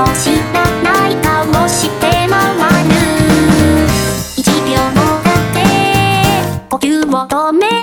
も知らない顔して回る。1秒もだって呼吸を止め